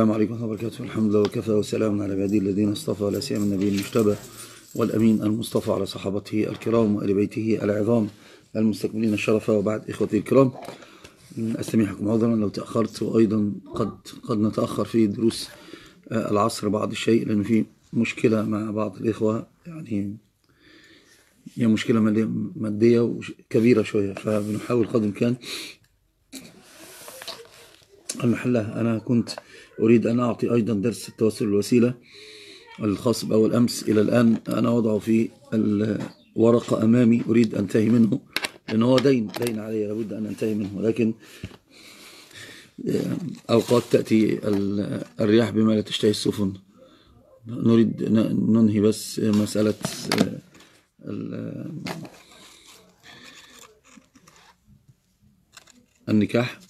السلام عليكم ورحمة الله وبركاته. الحمد لله وكفى وسلام على عباده الذين اصطفى ولا سيما النبي المجتبى والأمين المصطفى على صحابته الكرام وآل بيته العظام المستكملين الشرف. وبعد إخوتي الكرام أستميحكم عذرا. لو تأخرت وأيضا قد قد نتأخر في دروس العصر بعض الشيء لأن في مشكلة مع بعض الإخوة. يعني هي مشكلة مادية كبيرة شوية. فبنحاول قدر الإمكان. المحلة أنا كنت أريد أن أعطي أيضا درس التواصل الوسيلة الخاص بأول أمس إلى الآن. أنا وضعه في الورقة أمامي أريد أن أنتهي منه لأنه هو دين دين علي لابد أن أنتهي منه. لكن أوقات تأتي الرياح بما لا تشتهي السفن. نريد ننهي بس مسألة النكاح.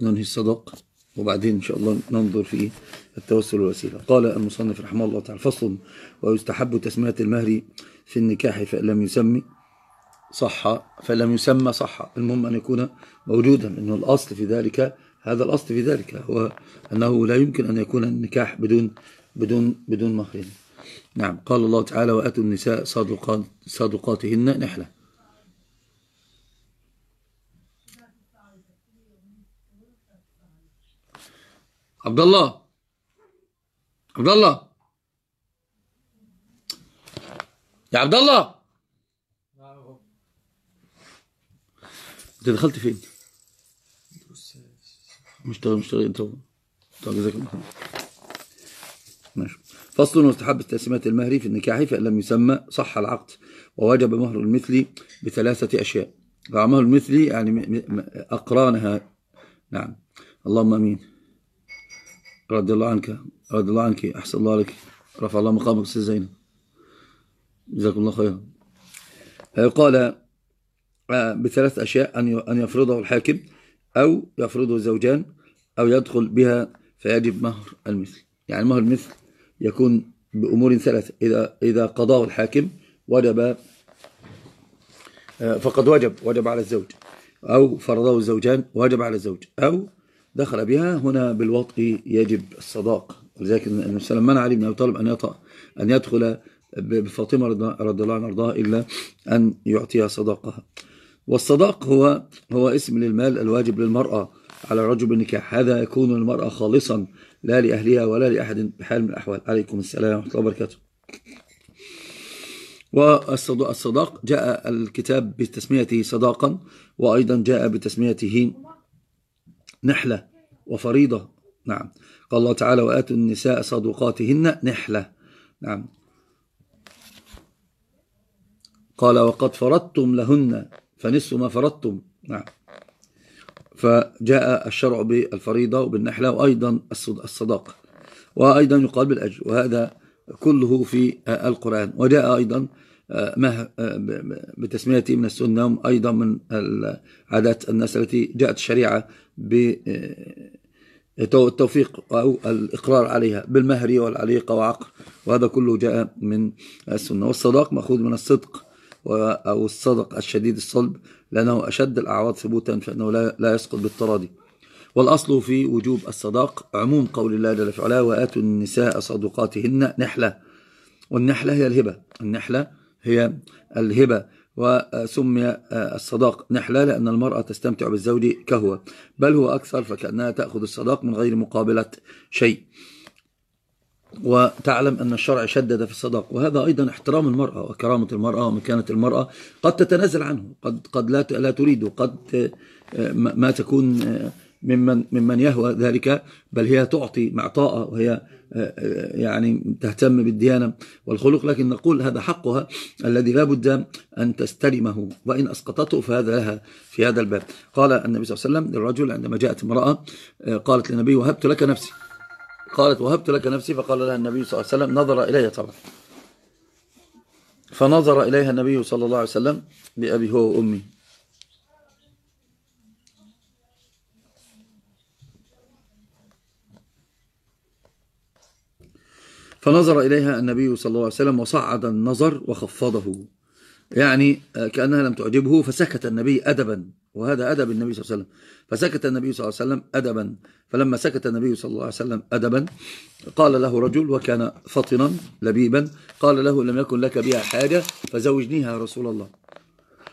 ننهي الصدق. وبعدين إن شاء الله ننظر في التوسل والوسيلة. قال المصنف رحمه الله تعالى فصل ويستحب تسمية المهر في النكاح فإن لم يسمي صح فإن لم يسمى صح. المهم أن يكون موجودا لأنه الأصل في ذلك هذا الأصل في ذلك هو أنه لا يمكن أن يكون النكاح بدون بدون بدون مهر. نعم. قال الله تعالى وأتوا النساء صادقات صادقاتهن نحلة. عبد الله عبد الله يا عبد الله انت دخلت فين؟ مشتغل مشتغل انت طب جزاك الله ماشي. فصل واستحب تسمية المهر في النكاح فإن لم يسمى صح العقد ووجب مهر المثل بثلاثة أشياء. مهر المثل يعني أقرانها. نعم. اللهم أمين. رضي الله عنك رضي الله عنك أحسن الله لك. رفع الله مقامك أستاذ زينب. جزاكم الله خيرا. قال بثلاث أشياء أن يفرضه الحاكم أو يفرضه الزوجان أو يدخل بها فيجب مهر المثل. يعني مهر المثل يكون بأمور ثلاثة. إذا, إذا قضاه الحاكم وجب فقد وجب وجب على الزوج. أو فرضه الزوجان وجب على الزوج. أو دخل بها هنا بالوطء يجب الصداق. ولذلك النبي صلى الله عليه وسلم منع علي بن أبي طالب أن يطأ أن يدخل بفاطمة رضي الله عنها وارضاها إلا أن يعطيها صداقها. والصداق هو هو اسم للمال الواجب للمرأة. على الرجل بالنكاح هذا يكون للمراه خالصا لا لأهلها ولا لأحد بحال من الأحوال. عليكم السلام ورحمة الله وبركاته. والصداق جاء الكتاب بتسميته صداقا وأيضا جاء بتسميته نحلة وفريضة. نعم. قال الله تعالى وآتوا النساء صدقاتهن نحلة. نعم. قال وقد فرضتم لهن فنصف ما فرضتم. نعم. فجاء الشرع بالفريضة وبالنحلة وأيضا الصداقة. وأيضا يقال بالأجر وهذا كله في القرآن. وجاء أيضا بتسميته من السنة أيضا من عادات الناس التي جاءت الشريعة بالتوفيق أو الإقرار عليها بالمهر والعليقة وعقر وهذا كله جاء من السنة. والصداق مأخوذ من الصدق أو الصدق الشديد الصلب لأنه أشد الأعراض ثبوتا فإنه لا يسقط بالتراضي. والأصل في وجوب الصداق عموم قول الله جل في علاه وآتوا النساء صدقاتهن نحلة. والنحلة هي الهبة. النحلة هي الهبة وسمي الصداق نحلة لأن المرأة تستمتع بالزوج كهوة بل هو أكثر فكأنها تأخذ الصداق من غير مقابلة شيء. وتعلم أن الشرع شدد في الصداق. وهذا أيضا احترام المرأة وكرامة المرأة ومكانة المرأة. قد تتنازل عنه قد, قد لا, لا تريد قد ما تكون ممن, ممن يهوى ذلك بل هي تعطي معطاء وهي يعني تهتم بالديانة والخلق لكن نقول هذا حقها الذي لا بد أن تستلمه وإن أسقطته فهذا لها في هذا الباب. قال النبي صلى الله عليه وسلم للرجل عندما جاءت امرأة قالت للنبي وهبت لك نفسي. قالت وهبت لك نفسي. فقال لها النبي صلى الله عليه وسلم نظر إلي طبعا فنظر إليها النبي صلى الله عليه وسلم بأبي هو وأمي فنظر إليها النبي صلى الله عليه وسلم وصعد النظر وخفضه. يعني كأنها لم تعجبه فسكت النبي أدبا. وهذا أدب النبي صلى الله عليه وسلم. فسكت النبي صلى الله عليه وسلم أدبا. فلما سكت النبي صلى الله عليه وسلم أدبا قال له رجل وكان فطنا لبيبا قال له لم يكن لك بها حاجة فزوجنيها يا رسول الله.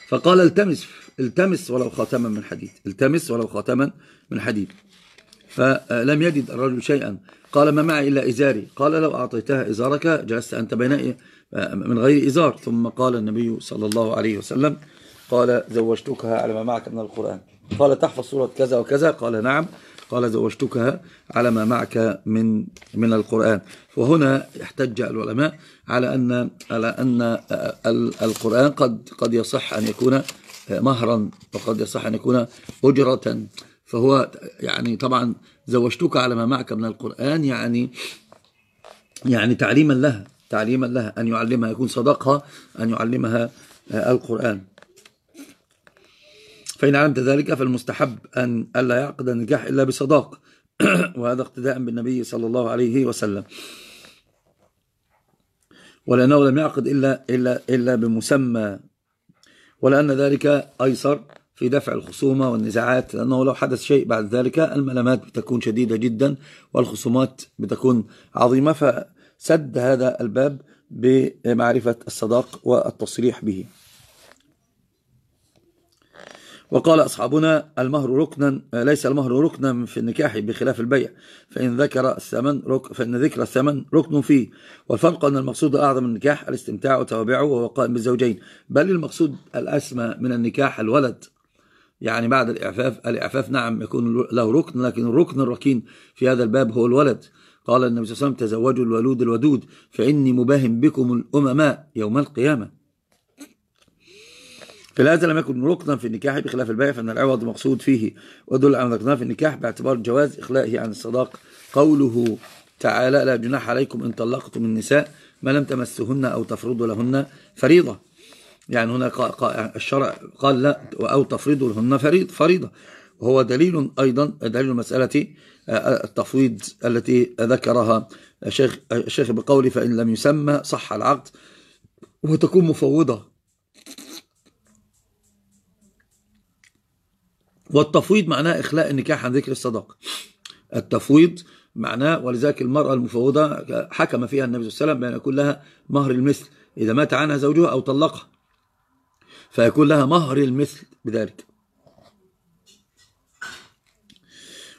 فقال التمس التمس ولو خاتما من حديد. التمس ولو خاتما من حديد. فلم يجد الرجل شيئا. قال ما معي إلا إزاري. قال لو أعطيتها إزارك جلست أنت بين من غير إزار. ثم قال النبي صلى الله عليه وسلم قال زوجتكها على ما معك من القرآن. قال تحفظ سورة كذا وكذا؟ قال نعم. قال زوجتكها على ما معك من من القرآن. وهنا يحتج العلماء على أن على أن القرآن قد قد يصح أن يكون مهرا وقد يصح أن يكون أجرة. فهو يعني طبعا زوجتك على ما معك من القرآن يعني يعني تعليما لها تعليما لها أن يعلمها يكون صدقها أن يعلمها القرآن. فإن علمت ذلك فالمستحب أن ألا يعقد النكاح إلا بصداق. وهذا اقتداء بالنبي صلى الله عليه وسلم. ولأنه لم يعقد إلا, إلا, إلا بمسمى. ولأن ذلك أيسر. في دفع الخصومة والنزاعات لأنه لو حدث شيء بعد ذلك الملامات بتكون شديدة جدا والخصومات بتكون عظيمة. فسد هذا الباب بمعرفة الصداق والتصريح به. وقال أصحابنا المهر ركنا ليس المهر ركنا في النكاح بخلاف البيع فإن ذكر الثمن رك فإن ذكر الثمن ركن فيه. والفرق أن المقصود أعظم النكاح الاستمتاع وتوابعه وهو قائم بالزوجين بل المقصود الأسمى من النكاح الولد. يعني بعد الإعفاف الإعفاف نعم يكون له ركن لكن الركن الركين في هذا الباب هو الولد. قال النبي صلى الله عليه وسلم تزوجوا الولود الودود فإني مباهم بكم الأمماء يوم القيامة. فلهذا لم يكن ركنا في النكاح بخلاف البيع فإن العوض مقصود فيه. ودل على ذكرناه في النكاح باعتبار جواز إخلائه عن الصداق. قوله تعالى لا جناح عليكم إن طلقتم النساء ما لم تمسهن أو تفرضوا لهن فريضة. يعني هنا الشرع قال لا أو تفرضوا لهن فريضة. وهو دليل أيضا دليل مسألة آه، التفويض التي ذكرها الشيخ, الشيخ بقوله فإن لم يسمى صح العقد وتكون مفوضة. والتفويض معناه إخلاء النكاح عن ذكر الصداق. التفويض معناه ولذلك المرأة المفوضة حكم فيها النبي صلى الله عليه وسلم بأن يكون لها مهر المثل. إذا مات عنها زوجها أو طلقها. فيكون لها مهر المثل بذلك.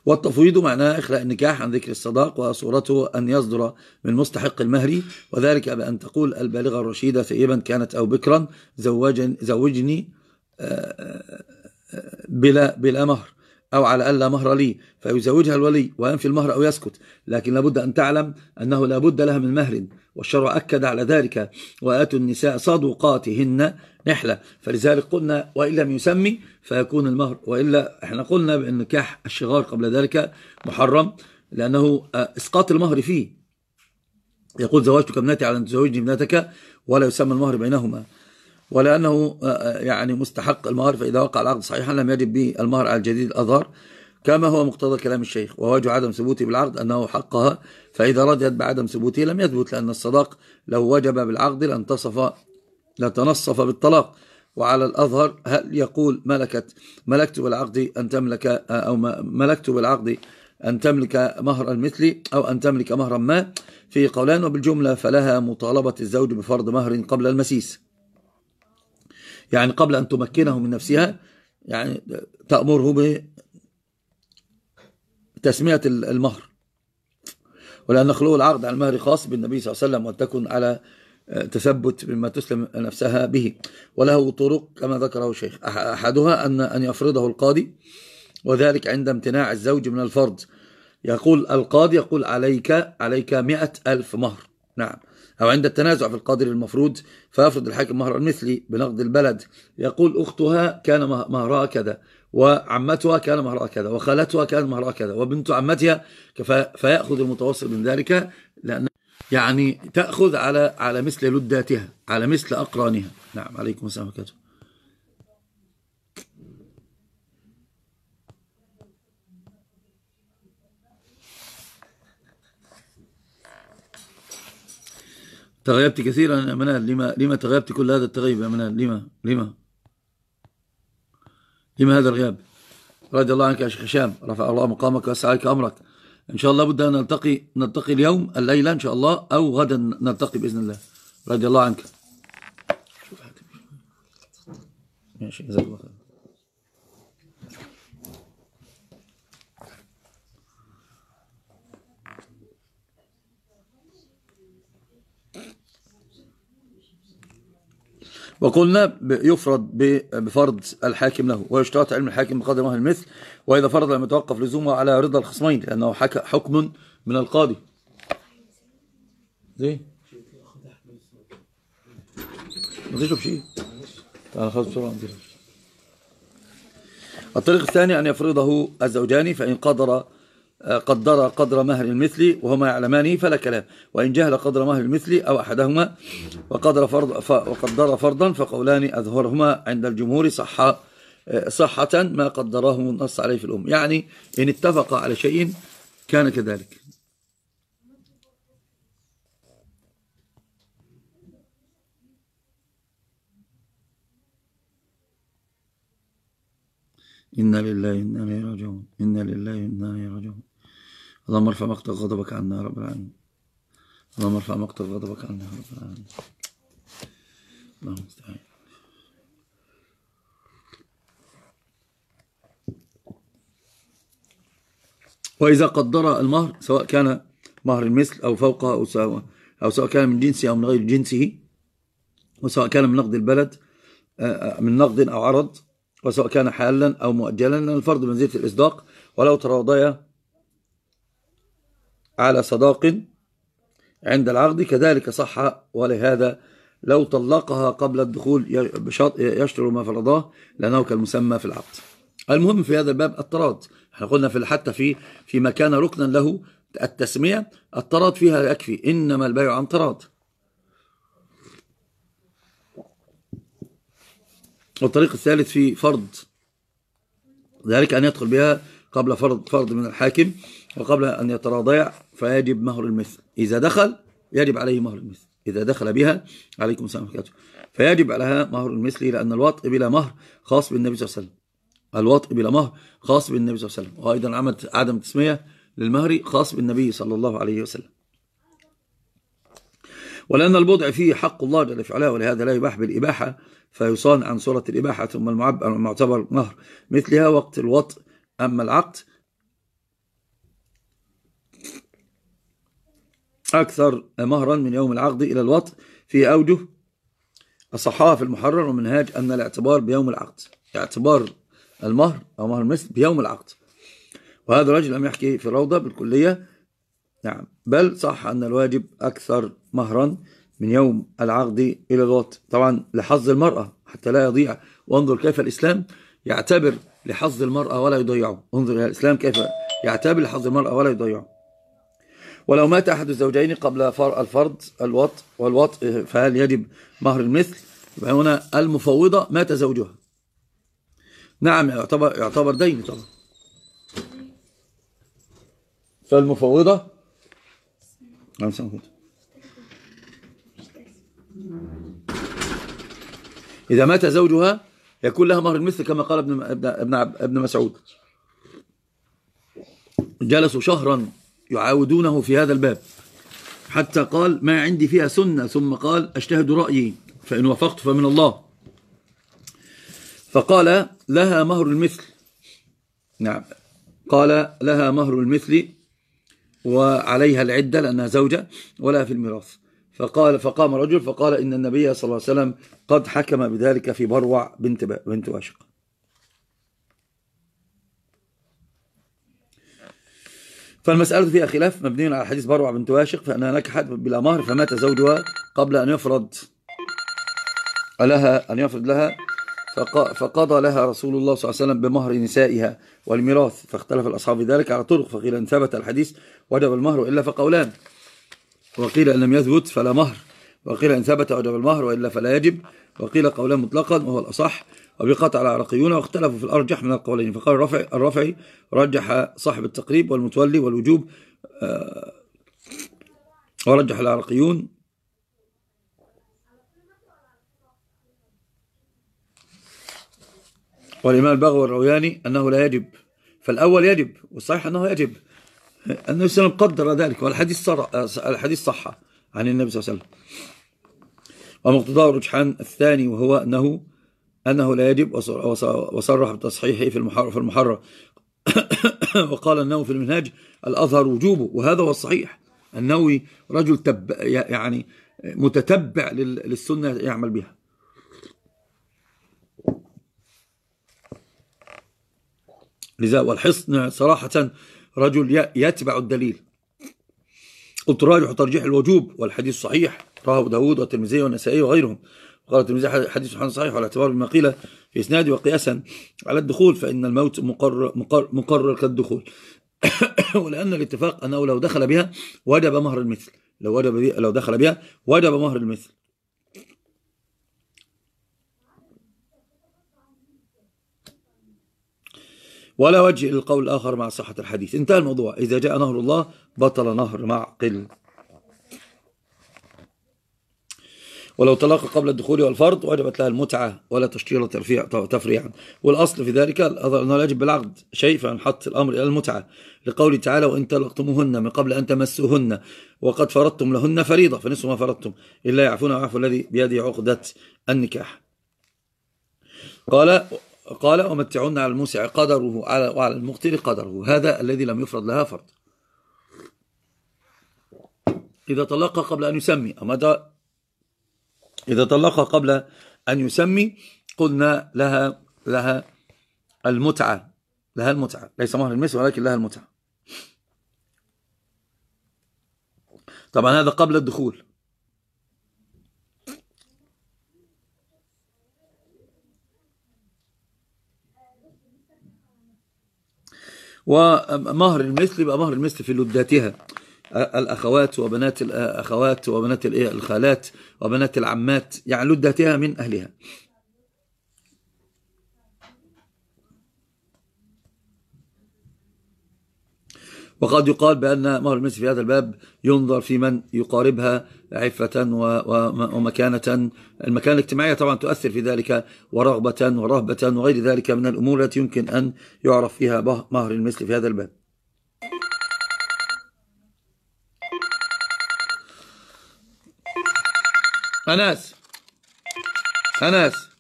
والتفويض معناه إخلاء النكاح عن ذكر الصداق وصورته أن يصدر من مستحق المهر وذلك بأن تقول البالغة الرشيدة ثيبا كانت أو بكرا زوجني آه، بلا, بلا مهر. أو على ألا مهر لي فيزوجها الولي وينفي المهر أو يسكت. لكن لابد أن تعلم أنه لابد لها من مهر. والشرع أكد على ذلك وآتوا النساء صدقاتهن نحلة. فلذلك قلنا وإن لم يسمي فيكون المهر. وإلا إحنا قلنا بأن نكاح الشغار قبل ذلك محرم لأنه إسقاط المهر فيه. يقول زواجتك ابنتي على أن تزوجني ابنتك ولا يسمى المهر بينهما. ولأنه آه، آه، يعني مستحق المهر فإذا وقع العقد صحيحا لم يجب به المهر على الجديد الأظهر. كما هو مقتضى كلام الشيخ ووجه عدم ثبوته بالعقد أنه حقها. فإذا رجت بعدم ثبوته لم يثبت لأن الصداق لو وجب بالعقد لانتصف لتنصف بالطلاق. وعلى الأظهر هل يقول ملكت ملكت بالعقد أن تملك آه، أو ملكت بالعقد أن تملك مهر المثل أو أن تملك مهرا ما. في قولان وبالجملة فلها مطالبة الزوج بفرض مهر قبل المسيس. يعني قبل أن تمكنه من نفسها يعني تأمره بتسمية المهر. ولأن خلو العقد على المهر خاص بالنبي صلى الله عليه وسلم وتكن على تثبت بما تسلم نفسها به. وله طرق كما ذكره الشيخ. أحدها أن أن يفرضه القاضي وذلك عند امتناع الزوج من الفرض. يقول القاضي يقول عليك عليك مئة ألف مهر. نعم. أو عند التنازع في القادر المفروض فيفرض الحاكم مهر المثلي بنقد البلد. يقول أختها كان مهرها كذا وعمتها كان مهرها كذا وخالتها كان مهرها كذا وبنت عمتها فيأخذ المتوسط من ذلك لأن يعني تأخذ على على مثل لداتها على مثل أقرانها. نعم عليكم السلام عليكم تغيبت كثيرا يا منال. لما, لما تغيبت كل هذا التغيب يا منال؟ لما لما؟ لما هذا الغياب؟ رضي الله عنك يا شيخ هشام. رفع الله مقامك واسعى أمرك. إن شاء الله بد أن نلتقي نلتقي اليوم الليلة إن شاء الله أو غدا نلتقي بإذن الله. رضي الله عنك. ماشي جزاك الله وقلنا يفرض بفرض الحاكم له ويشترط علم الحاكم بقدر ما المثل وإذا فرض لم يتوقف لزومه على رضا الخصمين لأنه حكم من القاضي. زي ما تشرب شيء تعال خلاص بسرعة الطريق الثاني أن يفرضه الزوجان فإن قدر قدر قدر مهر المثل وهما يعلمانه فلا كلام. وإن جهل قدر مهر المثل أو أحدهما وقدر فرض وقدر فرضا فقولان أظهرهما عند الجمهور صح صحة ما قدره النص عليه في الأم يعني إن اتفق على شيء كان كذلك. إنا لله إنا إليه راجعون. إنا لله إنا إليه راجعون. اللهم ارفع مقتل غضبك عنا يا رب العالمين. اللهم ارفع مقتل غضبك عنا يا رب العالمين. اللهم استعين. وإذا قدر المهر سواء كان مهر المثل أو فوقه أو سواء, أو سواء كان من جنسه أو من غير جنسه وسواء كان من نقد البلد من نقد أو عرض وسواء كان حالا أو مؤجلا لأن الفرض منزلة الإصداق ولو تراضيا على صداق عند العقد. كذلك صح ولهذا لو طلقها قبل الدخول يشتر ما فرضاه لأنه كالمسمى في العقد. المهم في هذا الباب الطراد إحنا قلنا في حتى في في مكان ركنا له التسمية الطراد فيها يكفي إنما البيع عن طراد والطريق الثالث في فرض ذلك أن يدخل بها قبل فرض فرض من الحاكم وقبل أن يتراضع فيجب مهر المثل. إذا دخل يجب عليه مهر المثل. إذا دخل بها عليكم السلام عليكم فيجب عليها مهر المثل لأن الوطء بلا مهر خاص بالنبي صلى الله عليه وسلم. الوطء بلا مهر خاص بالنبي صلى الله عليه وسلم. وأيضا عمد عدم تسمية للمهر خاص بالنبي صلى الله عليه وسلم. ولأن البضع فيه حق الله جل في ولهذا لا يباح بالإباحة فيصان عن صورة الإباحة ثم المعتبر مهر. مثلها وقت الوطء أما العقد أكثر مهرا من يوم العقد إلى الوطء في أوجه الصحاف المحرر ومنهاج أن الاعتبار بيوم العقد. اعتبار المهر أو مهر المثل بيوم العقد. وهذا الرجل لم يحكي في الروضة بالكلية نعم. بل صح أن الواجب أكثر مهرا من يوم العقد إلى الوطء طبعا لحظ المرأة حتى لا يضيع. وانظر كيف الإسلام يعتبر لحظ المرأة ولا يضيعه. انظر إلى الإسلام كيف يعتبر لحظ المرأة ولا يضيعه. ولو مات أحد الزوجين قبل الفرض الوط والوط فهل يجب مهر المثل؟ هنا المفوضة مات زوجها. نعم يعتبر, يعتبر دين طبعا. فالمفوضة إذا مات زوجها يكون لها مهر المثل كما قال ابن ابن ابن مسعود. جلسوا شهرا يعاودونه في هذا الباب. حتى قال ما عندي فيها سنة ثم قال أجتهد رأيي فإن وفقت فمن الله. فقال لها مهر المثل. نعم. قال لها مهر المثل وعليها العدة لأنها زوجة ولا في الميراث. فقال فقام رجل فقال إن النبي صلى الله عليه وسلم قد حكم بذلك في بروع بنت بنت واشق فالمسألة فيها خلاف مبني على حديث بروع بنت واشق فأنها نكحت بلا مهر فمات زوجها قبل أن يفرض لها أن يفرض لها فقضى لها رسول الله صلى الله عليه وسلم بمهر نسائها والميراث فاختلف الأصحاب ذلك على طرق فقيل إن ثبت الحديث وجب المهر إلا فقولان. وقيل إن لم يثبت فلا مهر. وقيل إن ثبت وجب المهر وإلا فلا يجب. وقيل قولان مطلقا وهو الأصح. وبقطع العراقيون واختلفوا في الأرجح من القولين. فقال الرفع الرفعي رجح صاحب التقريب والمتولي والوجوب آه، ورجح العراقيون والإمام البغوي والروياني أنه لا يجب فالأول يجب والصحيح أنه يجب. النبي صلى الله عليه وسلم قدر ذلك والحديث صر... الحديث صح عن النبي صلى الله عليه وسلم. ومقتضاه الرجحان الثاني وهو أنه أنه لا يجب وصرح بتصحيحه في المحرر في المحرر. وقال أنه في المنهاج الأظهر وجوبه وهذا هو الصحيح. النووي رجل تب يعني متتبع للسنة يعمل بها. لذا والحصن صراحة رجل يتبع الدليل. قلت راجح ترجيح الوجوب والحديث صحيح. رواه داود والترمذي والنسائي وغيرهم. وقال الترمذي حديث سبحانه صحيح على اعتبار ما قيل في إسناده وقياسا على الدخول فإن الموت مقرر, مقرر, مقرر كالدخول. ولأن الاتفاق أنه لو دخل بها وجب مهر المثل. لو, وجب لو دخل بها وجب مهر المثل. ولا وجه للقول الآخر مع صحة الحديث. انتهى الموضوع. إذا جاء نهر الله بطل نهر معقل. ولو طلق قبل الدخول والفرض وجبت لها المتعة ولا تشكيل تفريعا. والأصل في ذلك أنه لا يجب بالعقد شيء فنحط الأمر إلى المتعة. لقوله تعالى وإن طلقتموهن من قبل أن تمسوهن وقد فرضتم لهن فريضة. فنصف ما فرضتم. إلا يعفون ويعفو الذي بيده عقدة النكاح. قال قال ومتعون على الموسع قدره وعلى المقتل قدره. هذا الذي لم يفرض لها فرض. إذا طلق قبل أن يسمي. أما إذا طلق قبل أن يسمي قلنا لها لها المتعة. لها المتعة. ليس مهر المثل ولكن لها المتعة. طبعا هذا قبل الدخول. ومهر المثل يبقى مهر المثل في لداتها الأخوات وبنات الأخوات وبنات الخالات وبنات العمات يعني لداتها من أهلها. وقد يقال بأن مهر المثل في هذا الباب ينظر في من يقاربها عفة ومكانة. المكانة الاجتماعية طبعا تؤثر في ذلك ورغبة ورهبة وغير ذلك من الأمور التي يمكن أن يعرف فيها مهر المثل في هذا الباب. أناس. أناس.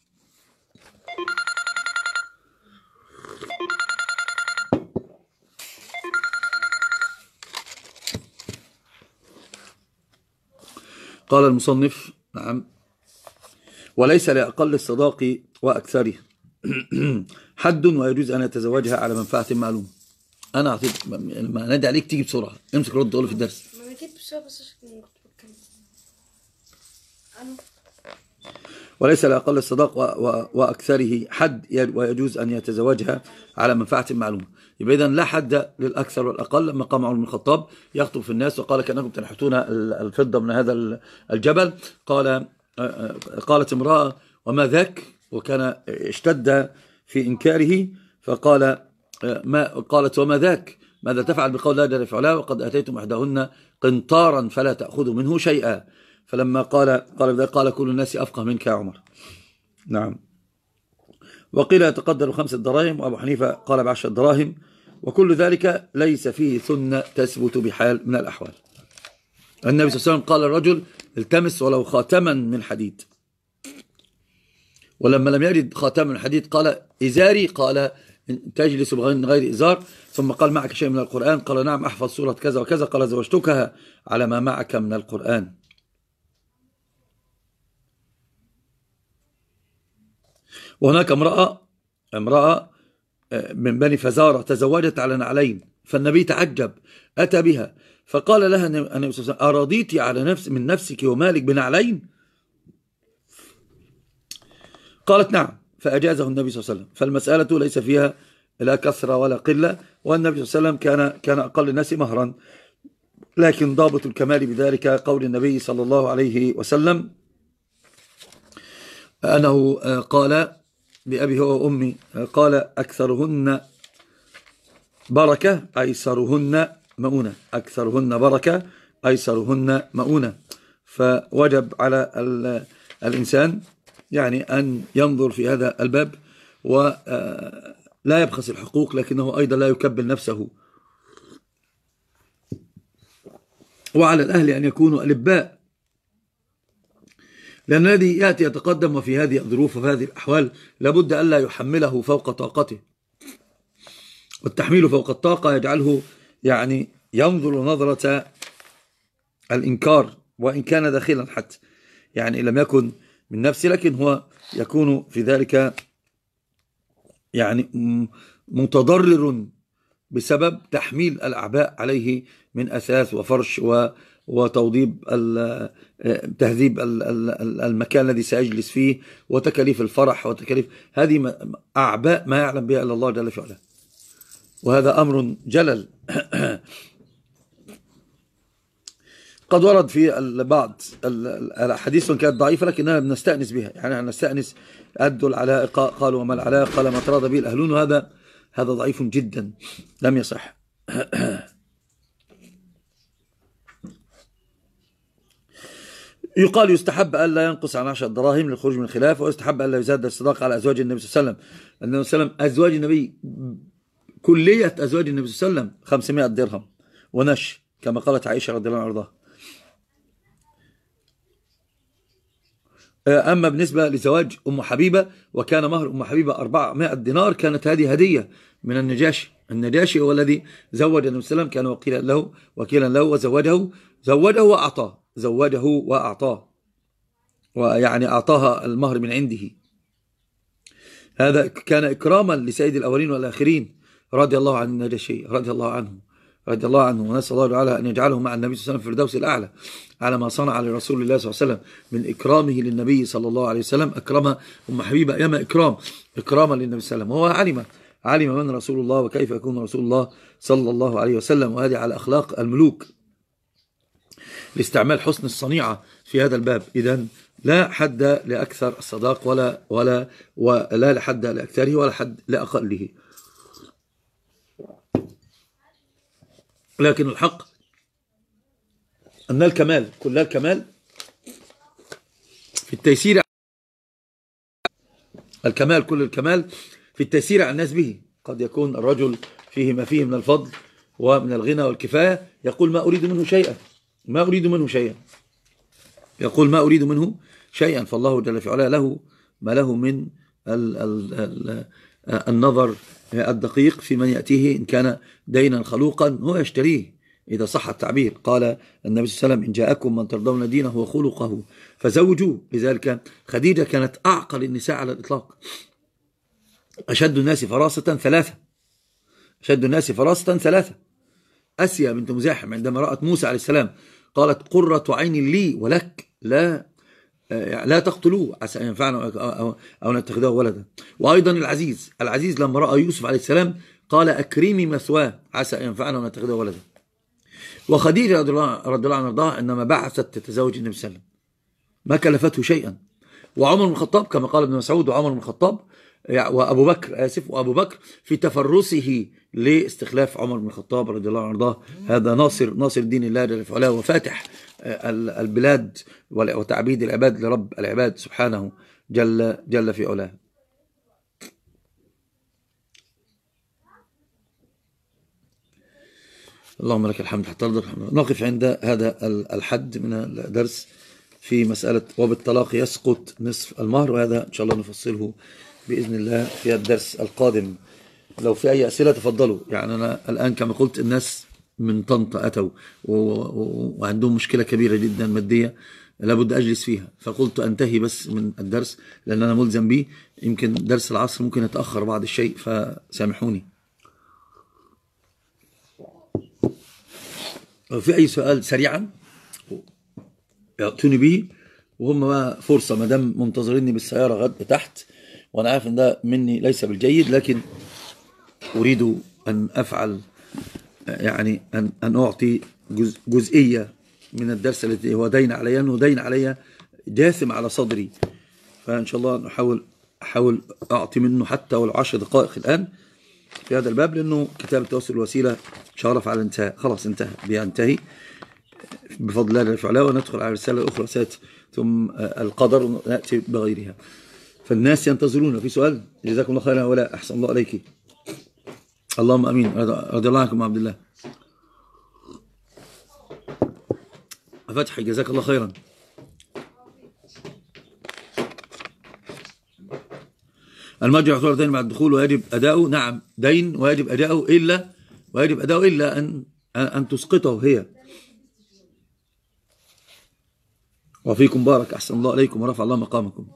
قال المصنف نعم. وليس لأقل الصداق وأكثره. حد ويجوز أن يتزوجها على منفعة معلومة أنا أعطيك لما نادي عليك تيجي بسرعة. امسك رد قول في الدرس. ما أنا جيت بسرعة بس ألو وليس لأقل الصداق. وأكثره حد ويجوز أن يتزوجها على منفعة معلومة. يبقى إذن لا حد للأكثر والأقل لما قام عمر بن الخطاب يخطب في الناس وقال كأنكم تنحتون الفضة من هذا الجبل. قال قالت امرأة وما ذاك؟ وكان اشتد في إنكاره. فقال ما قالت وما ذاك؟ ماذا تفعل بقول لا فعلا وقد أتيتم إحداهن قنطارا فلا تأخذوا منه شيئا. فلما قال قال ذلك قال كل الناس أفقه منك يا عمر. نعم. وقيل يتقدر خمسة دراهم وأبو حنيفة قال بعشر دراهم وكل ذلك ليس فيه ثنة تثبت بحال من الأحوال. النبي صلى الله عليه وسلم قال الرجل التمس ولو خاتما من حديد. ولما لم يجد خاتما من حديد قال إزاري قال تجلس بغير غير إزار. ثم قال معك شيء من القرآن؟ قال نعم أحفظ سورة كذا وكذا. قال زوجتكها على ما معك من القرآن. وهناك امرأة امرأة من بني فزارة تزوجت على نعلين فالنبي تعجب أتى بها فقال لها النبي صلى الله عليه وسلم على نفس من نفسك ومالك بنعلين؟ قالت نعم فأجازه النبي صلى الله عليه وسلم فالمسألة ليس فيها لا كثرة ولا قلة والنبي صلى الله عليه وسلم كان, كان أقل الناس مهرا لكن ضابط الكمال بذلك قول النبي صلى الله عليه وسلم أنه قال بأبي هو وأمي. قال أكثرهن بركة أيسرهن مؤونة. أكثرهن بركة أيسرهن مؤونة. فوجب على الإنسان يعني أن ينظر في هذا الباب ولا يبخس الحقوق لكنه أيضا لا يكبل نفسه. وعلى الأهل أن يكونوا ألباء. لأن الذي يأتي يتقدم وفي هذه الظروف وفي هذه الأحوال لابد ألا يحمله فوق طاقته. والتحميل فوق الطاقة يجعله يعني ينظر نظرة الإنكار وإن كان داخلا حتى. يعني لم يكن من نفسه لكن هو يكون في ذلك يعني متضرر بسبب تحميل الأعباء عليه من أثاث وفرش وتوضيب تهذيب المكان الذي سيجلس فيه وتكاليف الفرح وتكاليف هذه أعباء ما يعلم بها إلا الله جل وعلا. وهذا أمر جلل. قد ورد في بعض الأحاديث كانت ضعيفة لكننا بنستأنس بها. يعني نستأنس أدوا العلاء قالوا وما العلاء قال ما تراضى به الأهلون وهذا هذا ضعيف جدا. لم يصح. يقال يستحب ألا ينقص عن عشر دراهم للخروج من الخلاف ويستحب ألا يزاد الصداقة على أزواج النبي صلى الله عليه وسلم. النبي صلى الله عليه وسلم أزواج النبي كلية أزواج النبي صلى الله عليه وسلم 500 درهم ونش كما قالت عائشة رضي الله عنها. أما بالنسبة لزواج أم حبيبة وكان مهر أم حبيبة 400 دينار كانت هذه هدية من النجاشي. النجاشي هو الذي زوج النبي صلى الله عليه وسلم كان وكيلا له وكيلا له وزوجه زوجه وأعطاه. زوجه وأعطاه ويعني أعطاها المهر من عنده. هذا كان إكراما لسيد الأولين والآخرين رضي الله عن النجاشي رضي الله عنه رضي الله عنه ونسأل الله تعالى أن يجعله مع النبي صلى الله عليه وسلم في الفردوس الأعلى على ما صنع لرسول الله صلى الله عليه وسلم من إكرامه للنبي صلى الله عليه وسلم أكرم أم حبيبة ياما إكرام إكراما للنبي صلى الله عليه وسلم وهو علم علم من رسول الله وكيف يكون رسول الله صلى الله عليه وسلم وهذه على أخلاق الملوك. لاستعمال حسن الصنيعة في هذا الباب. إذا لا حد لأكثر الصداق ولا ولا ولا لحد لأكثره ولا حد لأقله. لكن الحق أن الكمال كل الكمال في التيسير الكمال كل الكمال في التيسير على الناس به. قد يكون الرجل فيه ما فيه من الفضل ومن الغنى والكفاية يقول ما أريد منه شيئا. ما أريد منه شيئا. يقول ما أريد منه شيئا فالله جل في علاه له ما له من ال ال ال النظر الدقيق في من يأتيه إن كان دينا خلوقا هو يشتريه إذا صح التعبير. قال النبي صلى الله عليه وسلم إن جاءكم من ترضون دينه وخلقه فزوجوه. لذلك خديجة كانت أعقل النساء على الإطلاق. أشد الناس فراسة ثلاثة. أشد الناس فراسة ثلاثة. أسيا بنت مزاحم عندما رأت موسى عليه السلام قالت قرة عين لي ولك لا آه، لا تقتلوه عسى أن ينفعنا أو نتخذه ولدا. وأيضا العزيز العزيز لما رأى يوسف عليه السلام قال أكرمي مثواه عسى أن ينفعنا ونتخذه ولدا. وخديجة رضي الله, رضي الله عنها عندما بعثت تتزوج النبي صلى الله عليه وسلم. ما كلفته شيئا. وعمر بن الخطاب كما قال ابن مسعود وعمر بن الخطاب وأبو بكر آسف وأبو بكر في تفرسه لاستخلاف عمر بن الخطاب رضي الله عنه هذا ناصر ناصر دين الله جل وعلا وفاتح آه، البلاد وتعبيد العباد لرب العباد سبحانه جل جل في علاه. اللهم لك الحمد حتى نقف عند هذا الحد من الدرس في مسألة وبالطلاق يسقط نصف المهر وهذا إن شاء الله نفصله بإذن الله في الدرس القادم. لو في أي أسئلة تفضلوا. يعني أنا الآن كما قلت الناس من طنطا أتوا وعندهم مشكلة كبيرة جدا مادية لابد أجلس فيها. فقلت أنتهي بس من الدرس لأن أنا ملزم به يمكن درس العصر ممكن يتأخر بعض الشيء فسامحوني. في أي سؤال سريعا يأتوني به وهم فرصة. ما دام منتظريني بالسيارة غد تحت وأنا عارف أن ده مني ليس بالجيد لكن أريد أن أفعل يعني أن, أن أعطي جزئية من الدرس الذي هو دين علي أنه دين علي جاثم على صدري. فإن شاء الله نحاول أحاول أعطي منه حتى ولو عشر دقائق الآن في هذا الباب لأنه كتاب التوسل الوسيلة شرف على الانتهاء خلاص انتهى بينتهي. بفضل الله جل وعلا وندخل على الرسالة الأخرى سات ثم القدر نأتي بغيرها. فالناس ينتظرون. في سؤال؟ جزاكم الله خيرا ولا أحسن الله عليك. اللهم أمين. رضي الله عنكم عبد الله. فتحي جزاك الله خيرا. المرجع يعتبر دين بعد الدخول ويجب أداؤه. نعم دين ويجب أداؤه إلا ويجب أداؤه إلا أن أن تسقطه هي. وفيكم بارك أحسن الله عليكم ورفع الله مقامكم.